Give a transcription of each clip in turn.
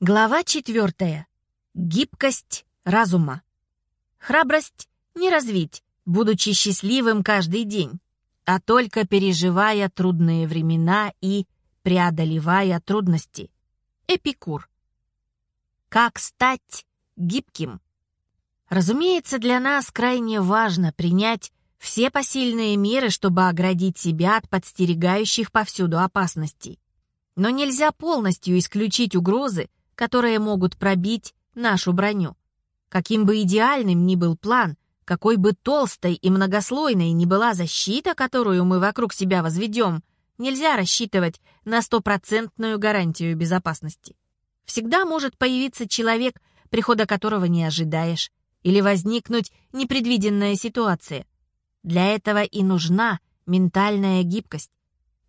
Глава четвертая. Гибкость разума. Храбрость не развить, будучи счастливым каждый день, а только переживая трудные времена и преодолевая трудности. Эпикур. Как стать гибким? Разумеется, для нас крайне важно принять все посильные меры, чтобы оградить себя от подстерегающих повсюду опасностей. Но нельзя полностью исключить угрозы, которые могут пробить нашу броню. Каким бы идеальным ни был план, какой бы толстой и многослойной ни была защита, которую мы вокруг себя возведем, нельзя рассчитывать на стопроцентную гарантию безопасности. Всегда может появиться человек, прихода которого не ожидаешь, или возникнуть непредвиденная ситуация. Для этого и нужна ментальная гибкость.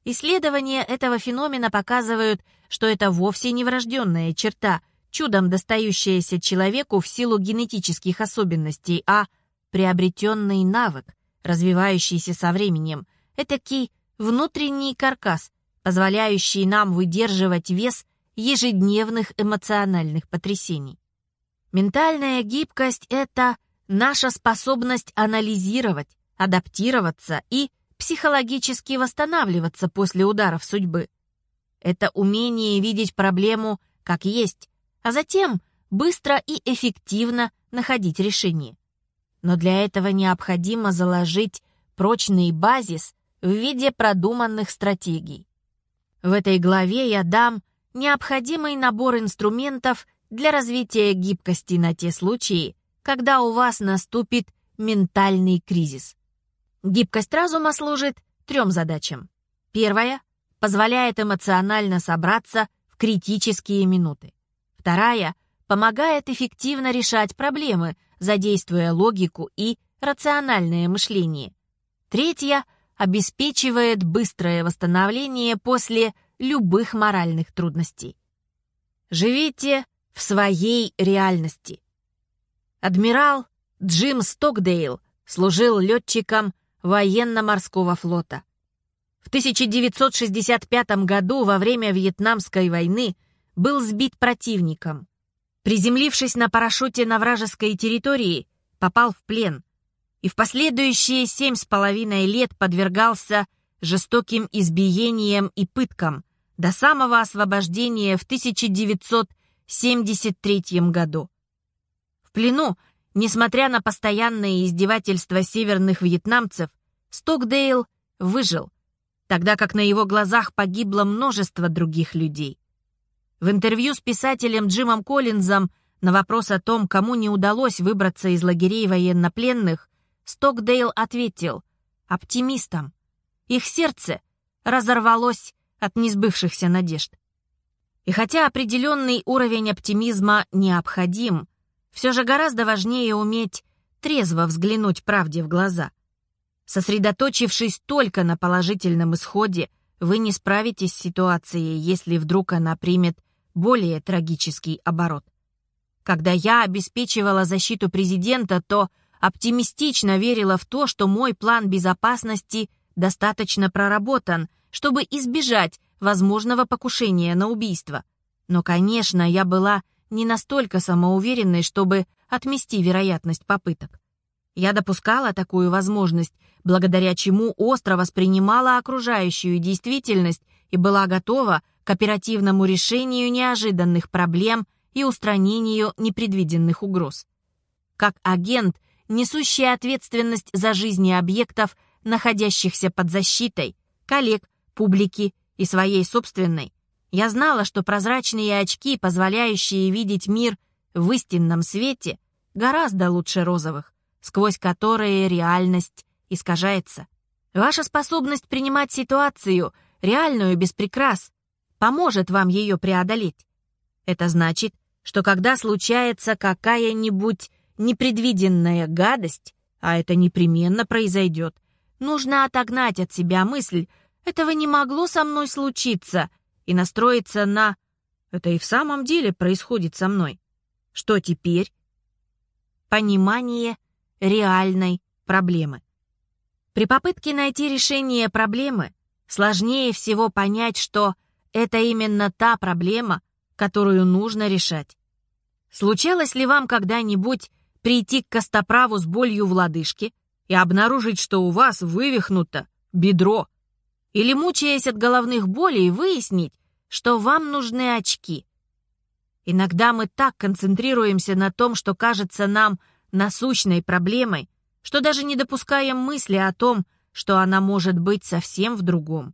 Исследования этого феномена показывают, что это вовсе не врожденная черта, чудом достающаяся человеку в силу генетических особенностей, а приобретенный навык, развивающийся со временем, этакий внутренний каркас, позволяющий нам выдерживать вес ежедневных эмоциональных потрясений. Ментальная гибкость — это наша способность анализировать, адаптироваться и психологически восстанавливаться после ударов судьбы. Это умение видеть проблему как есть, а затем быстро и эффективно находить решение. Но для этого необходимо заложить прочный базис в виде продуманных стратегий. В этой главе я дам необходимый набор инструментов для развития гибкости на те случаи, когда у вас наступит ментальный кризис. Гибкость разума служит трем задачам. Первая — позволяет эмоционально собраться в критические минуты. Вторая — помогает эффективно решать проблемы, задействуя логику и рациональное мышление. Третья — обеспечивает быстрое восстановление после любых моральных трудностей. Живите в своей реальности. Адмирал Джим Стокдейл служил летчиком военно-морского флота. В 1965 году во время Вьетнамской войны был сбит противником. Приземлившись на парашюте на вражеской территории, попал в плен и в последующие семь с половиной лет подвергался жестоким избиениям и пыткам до самого освобождения в 1973 году. В плену Несмотря на постоянные издевательства северных вьетнамцев, Стокдейл выжил, тогда как на его глазах погибло множество других людей. В интервью с писателем Джимом Коллинзом на вопрос о том, кому не удалось выбраться из лагерей военнопленных, Стокдейл ответил «оптимистам». Их сердце разорвалось от несбывшихся надежд. И хотя определенный уровень оптимизма необходим, все же гораздо важнее уметь трезво взглянуть правде в глаза. Сосредоточившись только на положительном исходе, вы не справитесь с ситуацией, если вдруг она примет более трагический оборот. Когда я обеспечивала защиту президента, то оптимистично верила в то, что мой план безопасности достаточно проработан, чтобы избежать возможного покушения на убийство. Но, конечно, я была не настолько самоуверенной, чтобы отмести вероятность попыток. Я допускала такую возможность, благодаря чему остро воспринимала окружающую действительность и была готова к оперативному решению неожиданных проблем и устранению непредвиденных угроз. Как агент, несущий ответственность за жизни объектов, находящихся под защитой, коллег, публики и своей собственной, я знала, что прозрачные очки, позволяющие видеть мир в истинном свете, гораздо лучше розовых, сквозь которые реальность искажается. Ваша способность принимать ситуацию, реальную без прикрас, поможет вам ее преодолеть. Это значит, что когда случается какая-нибудь непредвиденная гадость, а это непременно произойдет, нужно отогнать от себя мысль «этого не могло со мной случиться», и настроиться на «это и в самом деле происходит со мной». Что теперь? Понимание реальной проблемы. При попытке найти решение проблемы сложнее всего понять, что это именно та проблема, которую нужно решать. Случалось ли вам когда-нибудь прийти к костоправу с болью в лодыжке и обнаружить, что у вас вывихнуто бедро? Или, мучаясь от головных болей, выяснить, что вам нужны очки? Иногда мы так концентрируемся на том, что кажется нам насущной проблемой, что даже не допускаем мысли о том, что она может быть совсем в другом.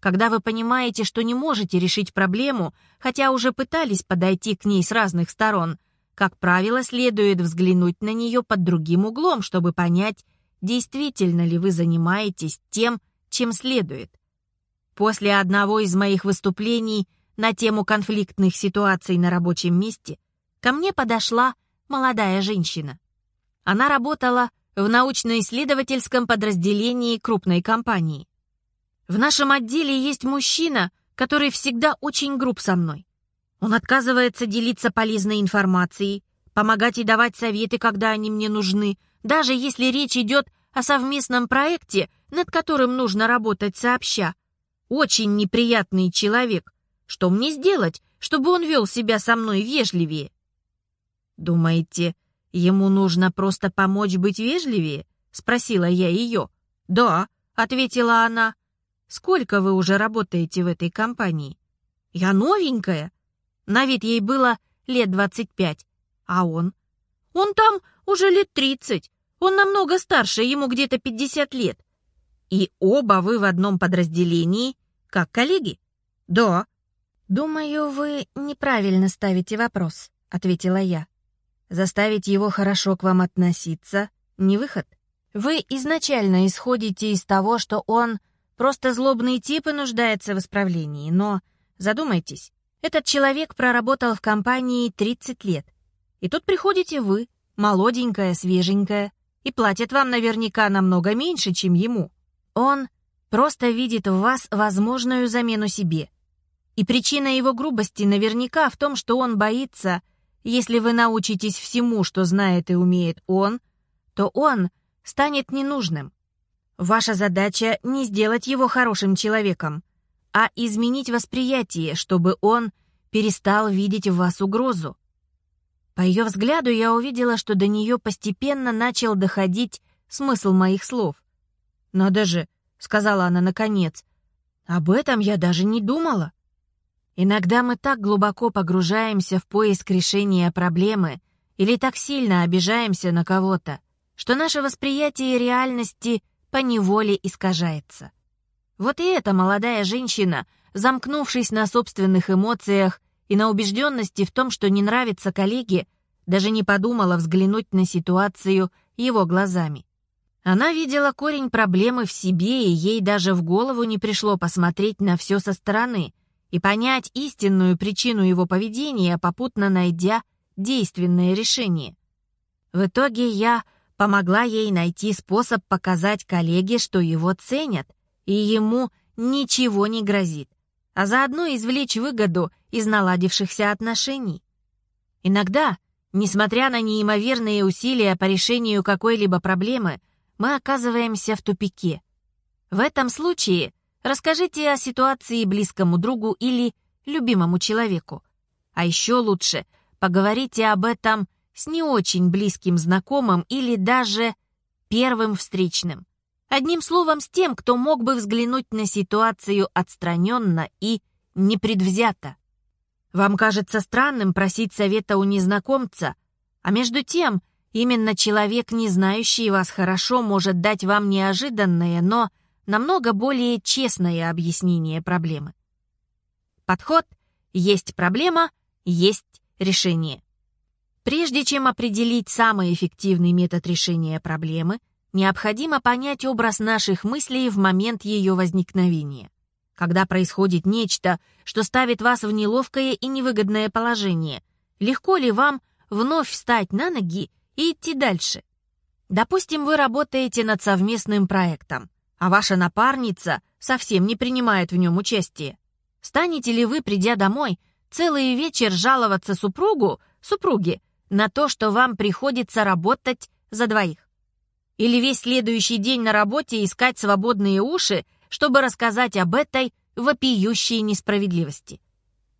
Когда вы понимаете, что не можете решить проблему, хотя уже пытались подойти к ней с разных сторон, как правило, следует взглянуть на нее под другим углом, чтобы понять, действительно ли вы занимаетесь тем, чем следует. После одного из моих выступлений на тему конфликтных ситуаций на рабочем месте ко мне подошла молодая женщина. Она работала в научно-исследовательском подразделении крупной компании. В нашем отделе есть мужчина, который всегда очень груб со мной. Он отказывается делиться полезной информацией, помогать и давать советы, когда они мне нужны, даже если речь идет о совместном проекте, над которым нужно работать сообща. Очень неприятный человек. Что мне сделать, чтобы он вел себя со мной вежливее? Думаете, ему нужно просто помочь быть вежливее? Спросила я ее. Да, ответила она. Сколько вы уже работаете в этой компании? Я новенькая. На вид ей было лет двадцать пять. А он? Он там уже лет тридцать. Он намного старше, ему где-то пятьдесят лет. И оба вы в одном подразделении, как коллеги? Да. Думаю, вы неправильно ставите вопрос, ответила я. Заставить его хорошо к вам относиться — не выход. Вы изначально исходите из того, что он просто злобный тип и нуждается в исправлении, но задумайтесь, этот человек проработал в компании 30 лет. И тут приходите вы, молоденькая, свеженькая, и платят вам наверняка намного меньше, чем ему. Он просто видит в вас возможную замену себе. И причина его грубости наверняка в том, что он боится — если вы научитесь всему, что знает и умеет он, то он станет ненужным. Ваша задача не сделать его хорошим человеком, а изменить восприятие, чтобы он перестал видеть в вас угрозу. По ее взгляду я увидела, что до нее постепенно начал доходить смысл моих слов. «Надо же», — сказала она наконец, — «об этом я даже не думала». Иногда мы так глубоко погружаемся в поиск решения проблемы или так сильно обижаемся на кого-то, что наше восприятие реальности поневоле искажается. Вот и эта молодая женщина, замкнувшись на собственных эмоциях и на убежденности в том, что не нравится коллеге, даже не подумала взглянуть на ситуацию его глазами. Она видела корень проблемы в себе, и ей даже в голову не пришло посмотреть на все со стороны — и понять истинную причину его поведения, попутно найдя действенное решение. В итоге я помогла ей найти способ показать коллеге, что его ценят, и ему ничего не грозит, а заодно извлечь выгоду из наладившихся отношений. Иногда, несмотря на неимоверные усилия по решению какой-либо проблемы, мы оказываемся в тупике. В этом случае – Расскажите о ситуации близкому другу или любимому человеку. А еще лучше поговорите об этом с не очень близким знакомым или даже первым встречным. Одним словом, с тем, кто мог бы взглянуть на ситуацию отстраненно и непредвзято. Вам кажется странным просить совета у незнакомца, а между тем, именно человек, не знающий вас хорошо, может дать вам неожиданное, но намного более честное объяснение проблемы. Подход «есть проблема, есть решение». Прежде чем определить самый эффективный метод решения проблемы, необходимо понять образ наших мыслей в момент ее возникновения. Когда происходит нечто, что ставит вас в неловкое и невыгодное положение, легко ли вам вновь встать на ноги и идти дальше? Допустим, вы работаете над совместным проектом а ваша напарница совсем не принимает в нем участие. Станете ли вы, придя домой, целый вечер жаловаться супругу, супруге, на то, что вам приходится работать за двоих? Или весь следующий день на работе искать свободные уши, чтобы рассказать об этой вопиющей несправедливости?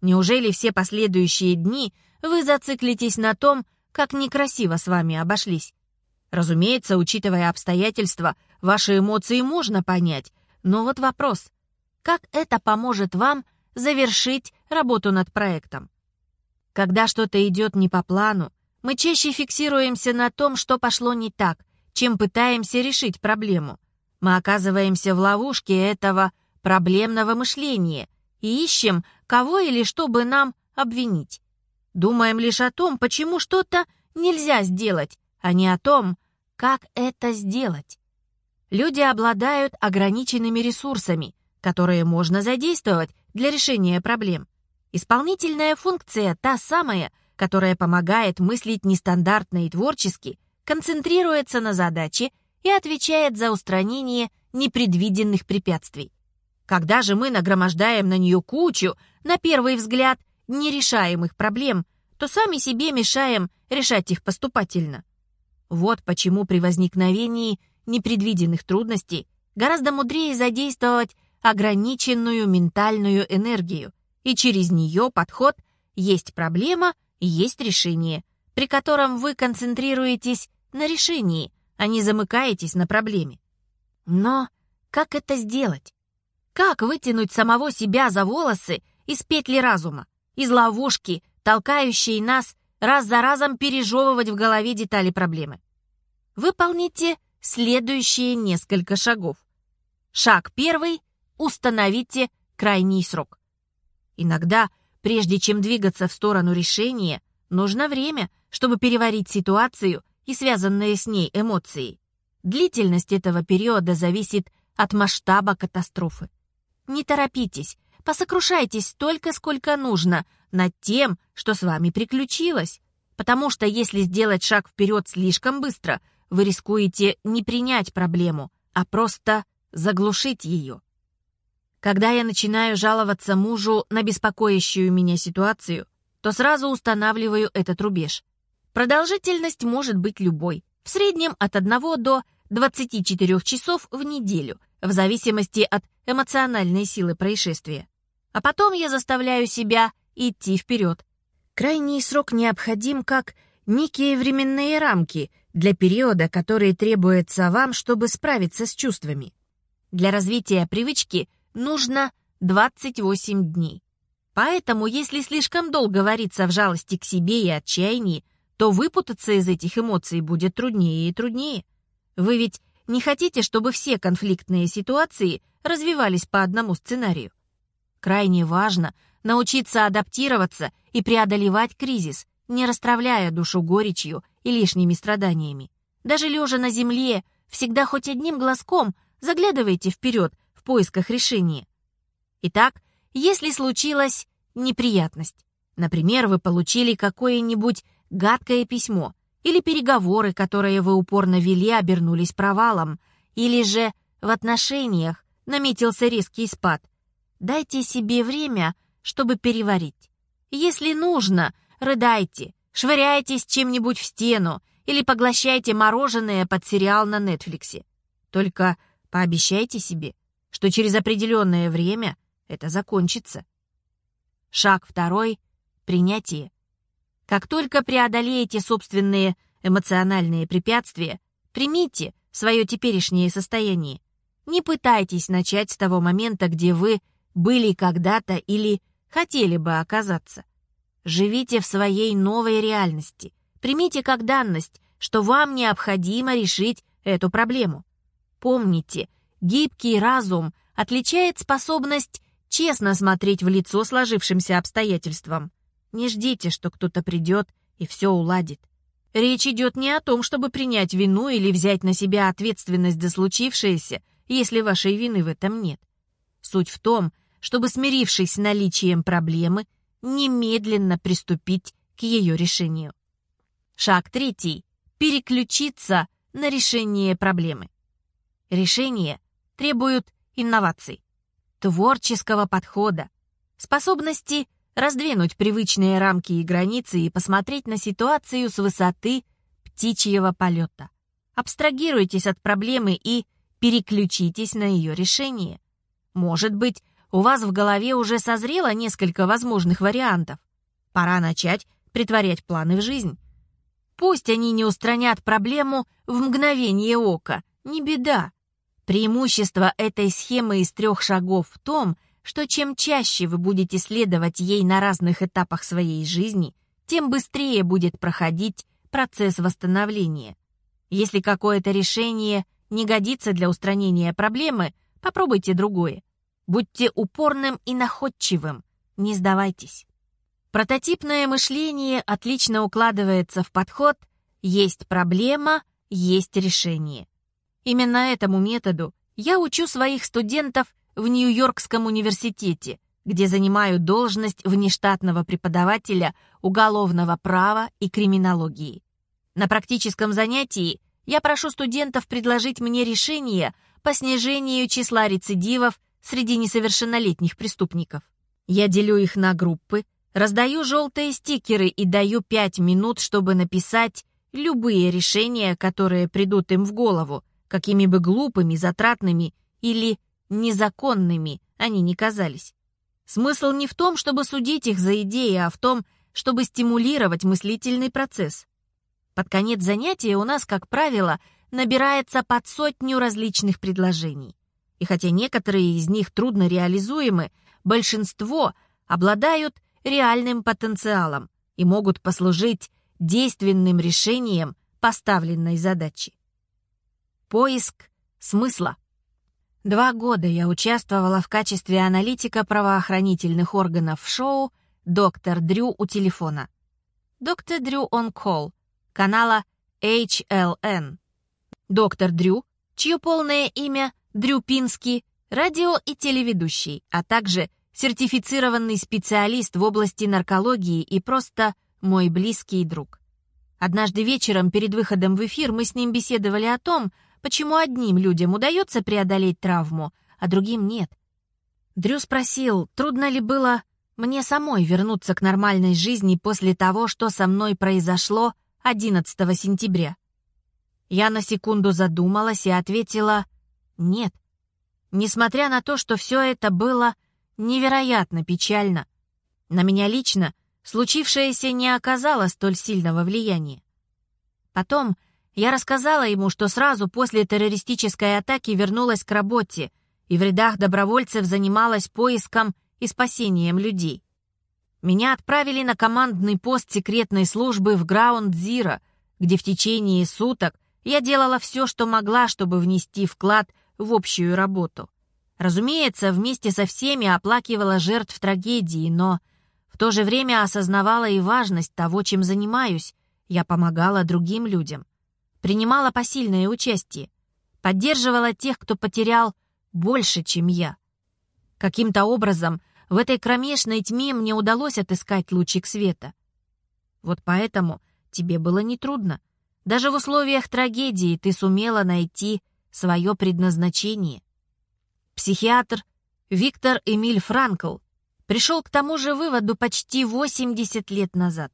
Неужели все последующие дни вы зациклитесь на том, как некрасиво с вами обошлись? Разумеется, учитывая обстоятельства, ваши эмоции можно понять, но вот вопрос, как это поможет вам завершить работу над проектом? Когда что-то идет не по плану, мы чаще фиксируемся на том, что пошло не так, чем пытаемся решить проблему. Мы оказываемся в ловушке этого проблемного мышления и ищем, кого или что бы нам обвинить. Думаем лишь о том, почему что-то нельзя сделать, а не о том, как это сделать. Люди обладают ограниченными ресурсами, которые можно задействовать для решения проблем. Исполнительная функция та самая, которая помогает мыслить нестандартно и творчески, концентрируется на задаче и отвечает за устранение непредвиденных препятствий. Когда же мы нагромождаем на нее кучу, на первый взгляд, нерешаемых проблем, то сами себе мешаем решать их поступательно. Вот почему при возникновении непредвиденных трудностей гораздо мудрее задействовать ограниченную ментальную энергию – и через нее подход «есть проблема, есть решение», при котором вы концентрируетесь на решении, а не замыкаетесь на проблеме. Но как это сделать? Как вытянуть самого себя за волосы из петли разума, из ловушки, толкающей нас раз за разом пережевывать в голове детали проблемы? Выполните следующие несколько шагов. Шаг первый – установите крайний срок. Иногда, прежде чем двигаться в сторону решения, нужно время, чтобы переварить ситуацию и связанные с ней эмоции. Длительность этого периода зависит от масштаба катастрофы. Не торопитесь, посокрушайтесь столько, сколько нужно над тем, что с вами приключилось, потому что если сделать шаг вперед слишком быстро, вы рискуете не принять проблему, а просто заглушить ее. Когда я начинаю жаловаться мужу на беспокоящую меня ситуацию, то сразу устанавливаю этот рубеж. Продолжительность может быть любой, в среднем от 1 до 24 часов в неделю, в зависимости от эмоциональной силы происшествия. А потом я заставляю себя идти вперед. Крайний срок необходим как некие временные рамки для периода, который требуется вам, чтобы справиться с чувствами. Для развития привычки – нужно 28 дней. Поэтому, если слишком долго вариться в жалости к себе и отчаянии, то выпутаться из этих эмоций будет труднее и труднее. Вы ведь не хотите, чтобы все конфликтные ситуации развивались по одному сценарию. Крайне важно научиться адаптироваться и преодолевать кризис, не расстравляя душу горечью и лишними страданиями. Даже лежа на земле, всегда хоть одним глазком заглядывайте вперед поисках решения. Итак, если случилась неприятность, например, вы получили какое-нибудь гадкое письмо, или переговоры, которые вы упорно вели, обернулись провалом, или же в отношениях наметился резкий спад, дайте себе время, чтобы переварить. Если нужно, рыдайте, швыряйтесь чем-нибудь в стену или поглощайте мороженое под сериал на Нетфликсе. Только пообещайте себе, что через определенное время это закончится. Шаг второй — принятие. Как только преодолеете собственные эмоциональные препятствия, примите свое теперешнее состояние. Не пытайтесь начать с того момента, где вы были когда-то или хотели бы оказаться. Живите в своей новой реальности. Примите как данность, что вам необходимо решить эту проблему. Помните, Гибкий разум отличает способность честно смотреть в лицо сложившимся обстоятельствам. Не ждите, что кто-то придет и все уладит. Речь идет не о том, чтобы принять вину или взять на себя ответственность за случившееся, если вашей вины в этом нет. Суть в том, чтобы, смирившись с наличием проблемы, немедленно приступить к ее решению. Шаг третий – переключиться на решение проблемы. Решение требуют инноваций, творческого подхода, способности раздвинуть привычные рамки и границы и посмотреть на ситуацию с высоты птичьего полета. Абстрагируйтесь от проблемы и переключитесь на ее решение. Может быть, у вас в голове уже созрело несколько возможных вариантов. Пора начать притворять планы в жизнь. Пусть они не устранят проблему в мгновение ока, не беда. Преимущество этой схемы из трех шагов в том, что чем чаще вы будете следовать ей на разных этапах своей жизни, тем быстрее будет проходить процесс восстановления. Если какое-то решение не годится для устранения проблемы, попробуйте другое. Будьте упорным и находчивым, не сдавайтесь. Прототипное мышление отлично укладывается в подход «есть проблема, есть решение». Именно этому методу я учу своих студентов в Нью-Йоркском университете, где занимаю должность внештатного преподавателя уголовного права и криминологии. На практическом занятии я прошу студентов предложить мне решение по снижению числа рецидивов среди несовершеннолетних преступников. Я делю их на группы, раздаю желтые стикеры и даю пять минут, чтобы написать любые решения, которые придут им в голову, какими бы глупыми, затратными или незаконными они ни казались. Смысл не в том, чтобы судить их за идеи, а в том, чтобы стимулировать мыслительный процесс. Под конец занятия у нас, как правило, набирается под сотню различных предложений. И хотя некоторые из них трудно реализуемы, большинство обладают реальным потенциалом и могут послужить действенным решением поставленной задачи. Поиск смысла. Два года я участвовала в качестве аналитика правоохранительных органов в шоу «Доктор Дрю у телефона». «Доктор Дрю on Call» канала HLN. Доктор Дрю, чье полное имя Дрю Пинский, радио и телеведущий, а также сертифицированный специалист в области наркологии и просто мой близкий друг. Однажды вечером перед выходом в эфир мы с ним беседовали о том, почему одним людям удается преодолеть травму, а другим нет. Дрю спросил, трудно ли было мне самой вернуться к нормальной жизни после того, что со мной произошло 11 сентября. Я на секунду задумалась и ответила «нет». Несмотря на то, что все это было невероятно печально, на меня лично случившееся не оказало столь сильного влияния. Потом я рассказала ему, что сразу после террористической атаки вернулась к работе и в рядах добровольцев занималась поиском и спасением людей. Меня отправили на командный пост секретной службы в Граунд-Зиро, где в течение суток я делала все, что могла, чтобы внести вклад в общую работу. Разумеется, вместе со всеми оплакивала жертв трагедии, но в то же время осознавала и важность того, чем занимаюсь. Я помогала другим людям принимала посильное участие, поддерживала тех, кто потерял больше, чем я. Каким-то образом в этой кромешной тьме мне удалось отыскать лучик света. Вот поэтому тебе было нетрудно. Даже в условиях трагедии ты сумела найти свое предназначение. Психиатр Виктор Эмиль Франкл пришел к тому же выводу почти 80 лет назад.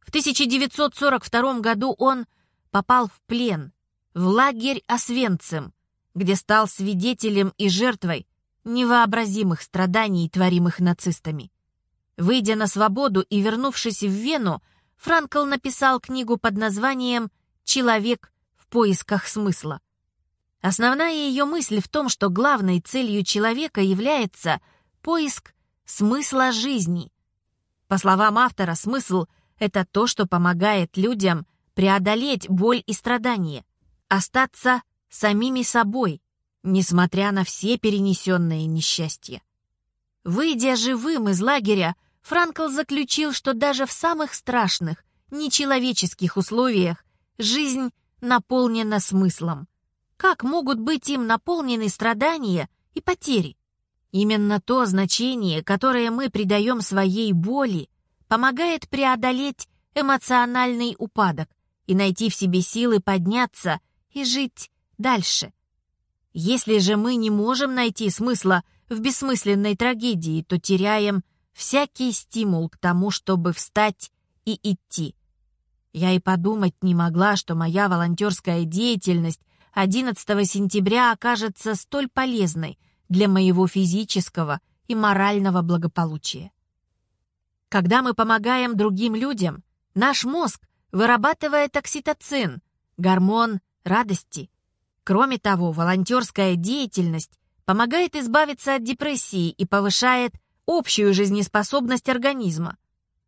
В 1942 году он попал в плен, в лагерь Освенцим, где стал свидетелем и жертвой невообразимых страданий, творимых нацистами. Выйдя на свободу и вернувшись в Вену, Франкл написал книгу под названием «Человек в поисках смысла». Основная ее мысль в том, что главной целью человека является поиск смысла жизни. По словам автора, смысл — это то, что помогает людям преодолеть боль и страдания, остаться самими собой, несмотря на все перенесенные несчастья. Выйдя живым из лагеря, Франкл заключил, что даже в самых страшных, нечеловеческих условиях жизнь наполнена смыслом. Как могут быть им наполнены страдания и потери? Именно то значение, которое мы придаем своей боли, помогает преодолеть эмоциональный упадок и найти в себе силы подняться и жить дальше. Если же мы не можем найти смысла в бессмысленной трагедии, то теряем всякий стимул к тому, чтобы встать и идти. Я и подумать не могла, что моя волонтерская деятельность 11 сентября окажется столь полезной для моего физического и морального благополучия. Когда мы помогаем другим людям, наш мозг вырабатывает окситоцин, гормон радости. Кроме того, волонтерская деятельность помогает избавиться от депрессии и повышает общую жизнеспособность организма.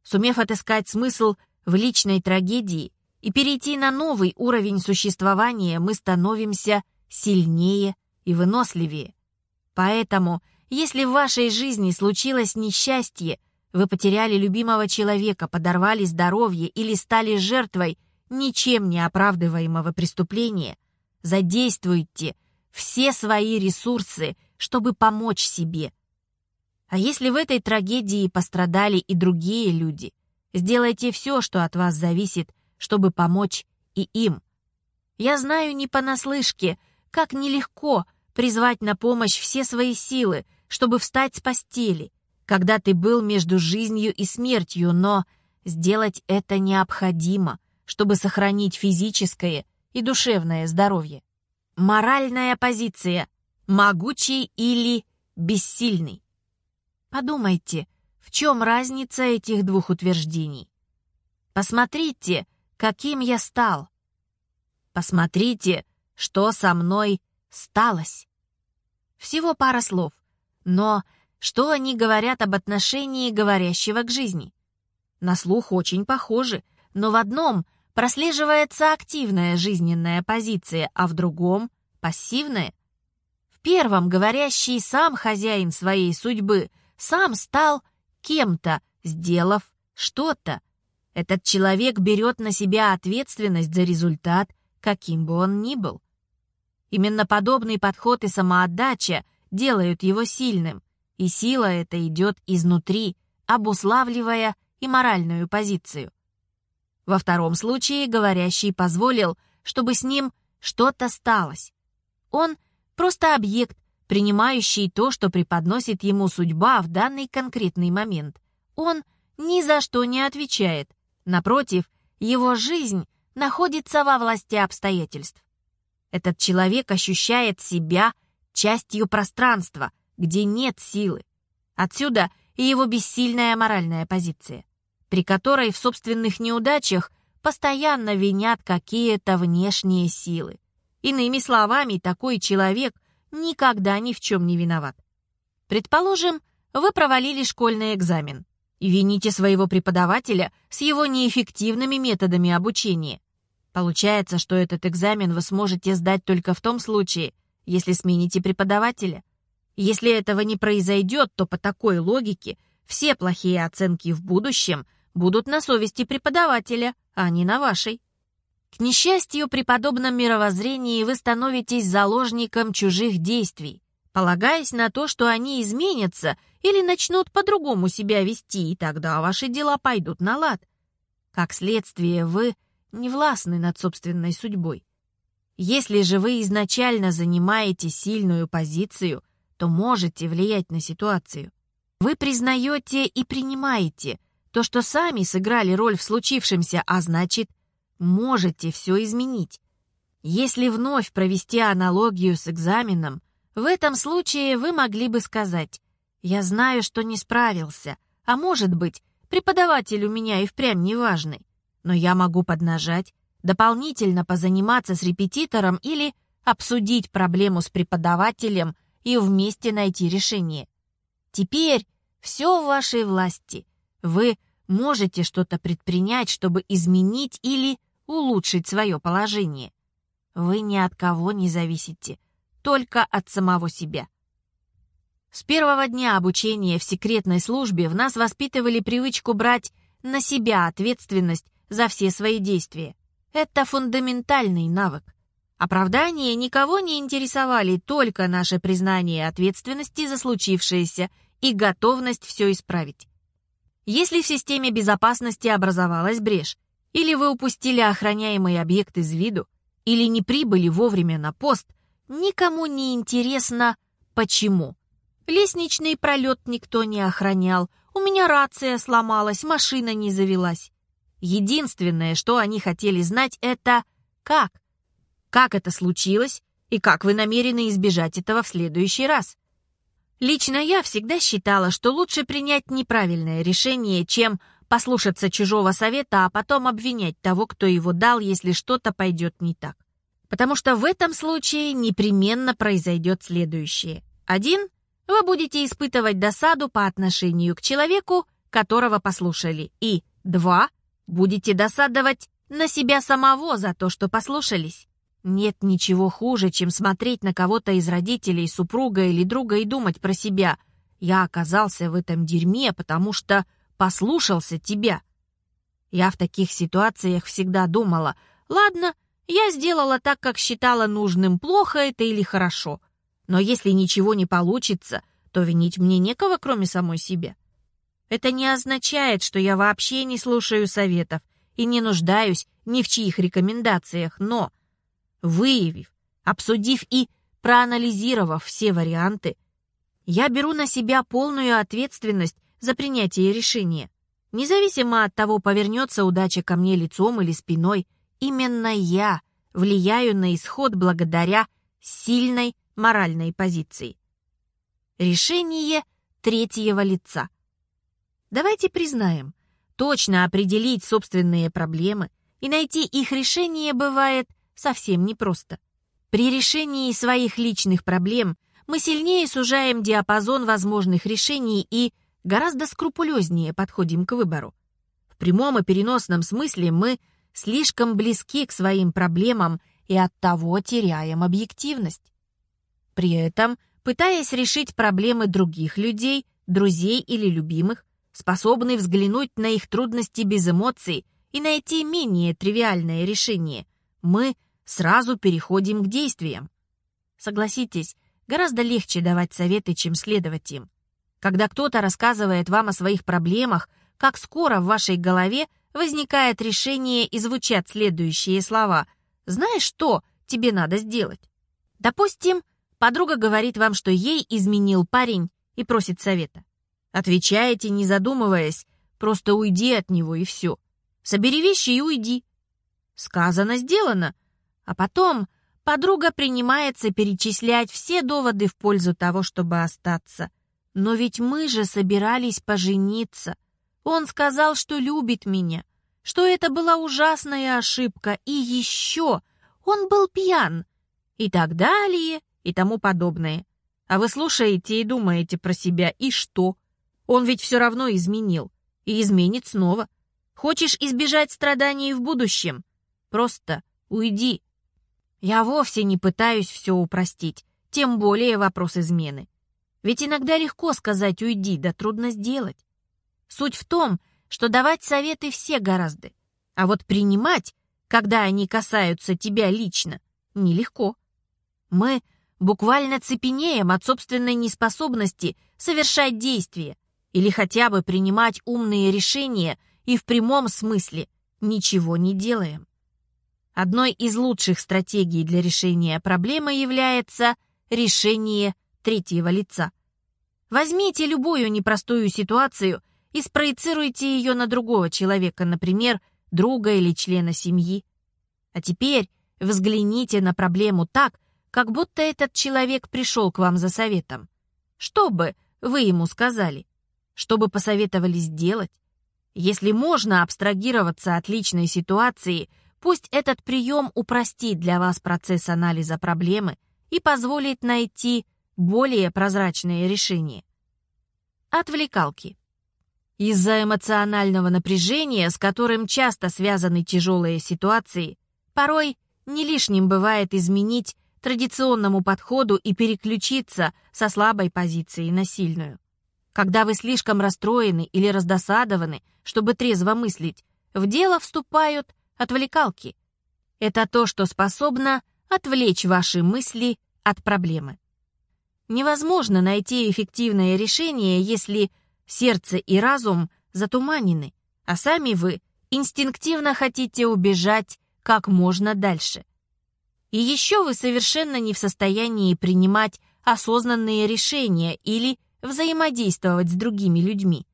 Сумев отыскать смысл в личной трагедии и перейти на новый уровень существования, мы становимся сильнее и выносливее. Поэтому, если в вашей жизни случилось несчастье, вы потеряли любимого человека, подорвали здоровье или стали жертвой ничем не оправдываемого преступления, задействуйте все свои ресурсы, чтобы помочь себе. А если в этой трагедии пострадали и другие люди, сделайте все, что от вас зависит, чтобы помочь и им. Я знаю не понаслышке, как нелегко призвать на помощь все свои силы, чтобы встать с постели, когда ты был между жизнью и смертью, но сделать это необходимо, чтобы сохранить физическое и душевное здоровье. Моральная позиция – могучий или бессильный. Подумайте, в чем разница этих двух утверждений? Посмотрите, каким я стал. Посмотрите, что со мной сталось. Всего пара слов, но что они говорят об отношении говорящего к жизни? На слух очень похожи, но в одном прослеживается активная жизненная позиция, а в другом — пассивная. В первом говорящий сам хозяин своей судьбы, сам стал кем-то, сделав что-то. Этот человек берет на себя ответственность за результат, каким бы он ни был. Именно подобный подход и самоотдача делают его сильным, и сила эта идет изнутри, обуславливая и моральную позицию. Во втором случае говорящий позволил, чтобы с ним что-то сталось. Он просто объект, принимающий то, что преподносит ему судьба в данный конкретный момент. Он ни за что не отвечает. Напротив, его жизнь находится во власти обстоятельств. Этот человек ощущает себя частью пространства, где нет силы. Отсюда и его бессильная моральная позиция, при которой в собственных неудачах постоянно винят какие-то внешние силы. Иными словами, такой человек никогда ни в чем не виноват. Предположим, вы провалили школьный экзамен и вините своего преподавателя с его неэффективными методами обучения. Получается, что этот экзамен вы сможете сдать только в том случае, если смените преподавателя. Если этого не произойдет, то по такой логике все плохие оценки в будущем будут на совести преподавателя, а не на вашей. К несчастью, при подобном мировоззрении вы становитесь заложником чужих действий, полагаясь на то, что они изменятся или начнут по-другому себя вести, и тогда ваши дела пойдут на лад. Как следствие, вы не властны над собственной судьбой. Если же вы изначально занимаете сильную позицию, то можете влиять на ситуацию. Вы признаете и принимаете то, что сами сыграли роль в случившемся, а значит – можете все изменить. Если вновь провести аналогию с экзаменом, в этом случае вы могли бы сказать «Я знаю, что не справился, а может быть, преподаватель у меня и впрямь неважный, но я могу поднажать, дополнительно позаниматься с репетитором или обсудить проблему с преподавателем и вместе найти решение. Теперь все в вашей власти. Вы можете что-то предпринять, чтобы изменить или улучшить свое положение. Вы ни от кого не зависите, только от самого себя. С первого дня обучения в секретной службе в нас воспитывали привычку брать на себя ответственность за все свои действия. Это фундаментальный навык. Оправдания никого не интересовали, только наше признание ответственности за случившееся и готовность все исправить. Если в системе безопасности образовалась брешь, или вы упустили охраняемый объект из виду, или не прибыли вовремя на пост, никому не интересно, почему. Лестничный пролет никто не охранял, у меня рация сломалась, машина не завелась. Единственное, что они хотели знать, это как. Как это случилось и как вы намерены избежать этого в следующий раз. Лично я всегда считала, что лучше принять неправильное решение, чем послушаться чужого совета, а потом обвинять того, кто его дал, если что-то пойдет не так. Потому что в этом случае непременно произойдет следующее. Один, вы будете испытывать досаду по отношению к человеку, которого послушали, и два, будете досадовать на себя самого за то, что послушались. Нет ничего хуже, чем смотреть на кого-то из родителей, супруга или друга и думать про себя. Я оказался в этом дерьме, потому что послушался тебя. Я в таких ситуациях всегда думала, ладно, я сделала так, как считала нужным, плохо это или хорошо. Но если ничего не получится, то винить мне некого, кроме самой себя. Это не означает, что я вообще не слушаю советов и не нуждаюсь ни в чьих рекомендациях, но, выявив, обсудив и проанализировав все варианты, я беру на себя полную ответственность за принятие решения. Независимо от того, повернется удача ко мне лицом или спиной, именно я влияю на исход благодаря сильной моральной позиции. Решение третьего лица. Давайте признаем, точно определить собственные проблемы и найти их решение бывает совсем непросто. При решении своих личных проблем мы сильнее сужаем диапазон возможных решений и гораздо скрупулезнее подходим к выбору. В прямом и переносном смысле мы слишком близки к своим проблемам и оттого теряем объективность. При этом, пытаясь решить проблемы других людей, друзей или любимых, способны взглянуть на их трудности без эмоций и найти менее тривиальное решение, мы сразу переходим к действиям. Согласитесь, гораздо легче давать советы, чем следовать им. Когда кто-то рассказывает вам о своих проблемах, как скоро в вашей голове возникает решение и звучат следующие слова. «Знаешь что тебе надо сделать?» Допустим, подруга говорит вам, что ей изменил парень и просит совета. Отвечаете, не задумываясь, просто уйди от него и все. Собери вещи и уйди. Сказано, сделано. А потом подруга принимается перечислять все доводы в пользу того, чтобы остаться – но ведь мы же собирались пожениться. Он сказал, что любит меня, что это была ужасная ошибка, и еще он был пьян, и так далее, и тому подобное. А вы слушаете и думаете про себя, и что? Он ведь все равно изменил, и изменит снова. Хочешь избежать страданий в будущем? Просто уйди. Я вовсе не пытаюсь все упростить, тем более вопрос измены. Ведь иногда легко сказать «уйди», да трудно сделать. Суть в том, что давать советы все гораздо, а вот принимать, когда они касаются тебя лично, нелегко. Мы буквально цепенеем от собственной неспособности совершать действия или хотя бы принимать умные решения и в прямом смысле ничего не делаем. Одной из лучших стратегий для решения проблемы является решение третьего лица. Возьмите любую непростую ситуацию и спроецируйте ее на другого человека, например, друга или члена семьи. А теперь взгляните на проблему так, как будто этот человек пришел к вам за советом. Что бы вы ему сказали? Что бы посоветовали сделать? Если можно абстрагироваться от личной ситуации, пусть этот прием упростит для вас процесс анализа проблемы и позволит найти более прозрачные решения. Отвлекалки. Из-за эмоционального напряжения, с которым часто связаны тяжелые ситуации, порой не лишним бывает изменить традиционному подходу и переключиться со слабой позиции на сильную. Когда вы слишком расстроены или раздосадованы, чтобы трезво мыслить, в дело вступают отвлекалки. Это то, что способно отвлечь ваши мысли от проблемы. Невозможно найти эффективное решение, если сердце и разум затуманены, а сами вы инстинктивно хотите убежать как можно дальше. И еще вы совершенно не в состоянии принимать осознанные решения или взаимодействовать с другими людьми.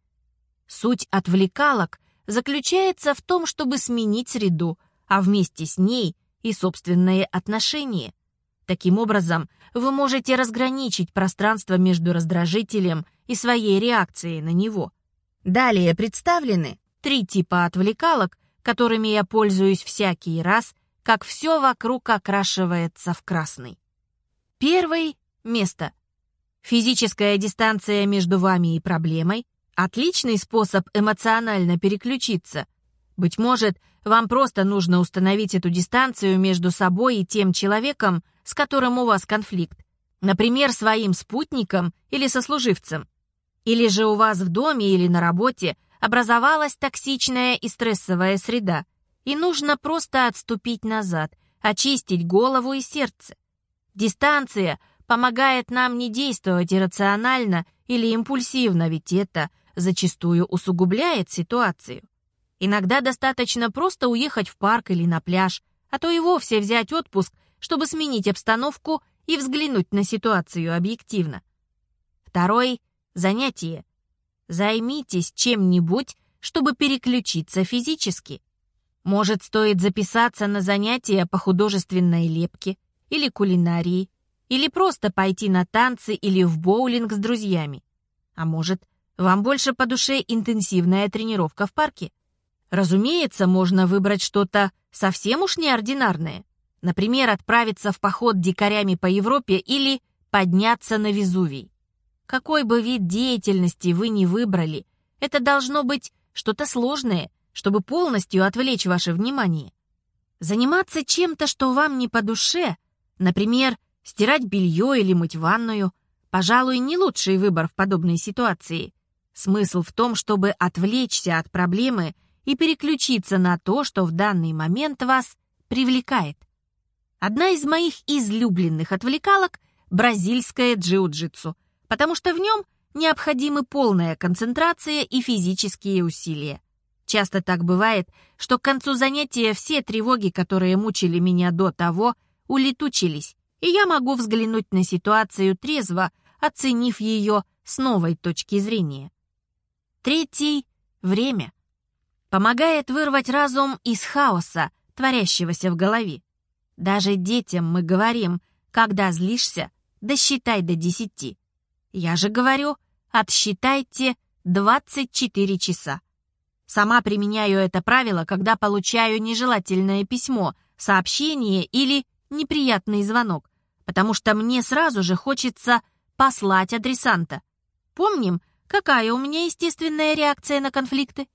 Суть отвлекалок заключается в том, чтобы сменить среду, а вместе с ней и собственные отношения. Таким образом, вы можете разграничить пространство между раздражителем и своей реакцией на него. Далее представлены три типа отвлекалок, которыми я пользуюсь всякий раз, как все вокруг окрашивается в красный. Первый — место. Физическая дистанция между вами и проблемой — отличный способ эмоционально переключиться. Быть может, вам просто нужно установить эту дистанцию между собой и тем человеком, с которым у вас конфликт. Например, своим спутником или сослуживцем. Или же у вас в доме или на работе образовалась токсичная и стрессовая среда, и нужно просто отступить назад, очистить голову и сердце. Дистанция помогает нам не действовать иррационально или импульсивно, ведь это зачастую усугубляет ситуацию. Иногда достаточно просто уехать в парк или на пляж, а то и вовсе взять отпуск, чтобы сменить обстановку и взглянуть на ситуацию объективно. Второй — занятие. Займитесь чем-нибудь, чтобы переключиться физически. Может, стоит записаться на занятия по художественной лепке или кулинарии, или просто пойти на танцы или в боулинг с друзьями. А может, вам больше по душе интенсивная тренировка в парке? Разумеется, можно выбрать что-то совсем уж неординарное. Например, отправиться в поход дикарями по Европе или подняться на Везувий. Какой бы вид деятельности вы ни выбрали, это должно быть что-то сложное, чтобы полностью отвлечь ваше внимание. Заниматься чем-то, что вам не по душе, например, Стирать белье или мыть ванную, пожалуй, не лучший выбор в подобной ситуации. Смысл в том, чтобы отвлечься от проблемы и переключиться на то, что в данный момент вас привлекает. Одна из моих излюбленных отвлекалок – бразильское джиу-джитсу, потому что в нем необходимы полная концентрация и физические усилия. Часто так бывает, что к концу занятия все тревоги, которые мучили меня до того, улетучились, и я могу взглянуть на ситуацию трезво, оценив ее с новой точки зрения. Третий — время. Помогает вырвать разум из хаоса, творящегося в голове. Даже детям мы говорим, когда злишься, досчитай до десяти. Я же говорю, отсчитайте 24 часа. Сама применяю это правило, когда получаю нежелательное письмо, сообщение или неприятный звонок потому что мне сразу же хочется послать адресанта. Помним, какая у меня естественная реакция на конфликты?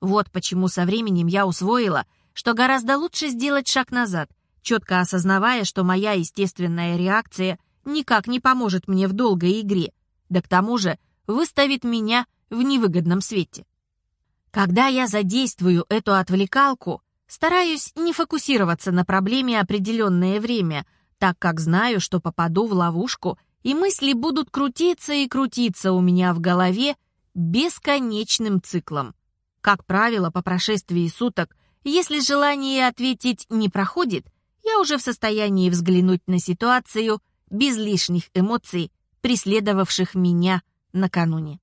Вот почему со временем я усвоила, что гораздо лучше сделать шаг назад, четко осознавая, что моя естественная реакция никак не поможет мне в долгой игре, да к тому же выставит меня в невыгодном свете. Когда я задействую эту отвлекалку, стараюсь не фокусироваться на проблеме определенное время – так как знаю, что попаду в ловушку, и мысли будут крутиться и крутиться у меня в голове бесконечным циклом. Как правило, по прошествии суток, если желание ответить не проходит, я уже в состоянии взглянуть на ситуацию без лишних эмоций, преследовавших меня накануне.